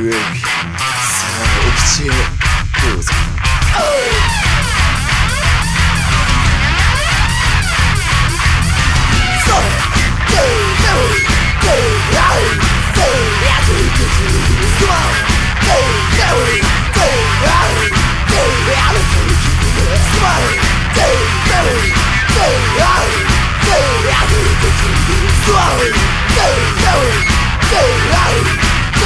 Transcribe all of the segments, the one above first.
エビさあお口へどうぞ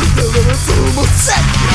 死ぬのもそうもさ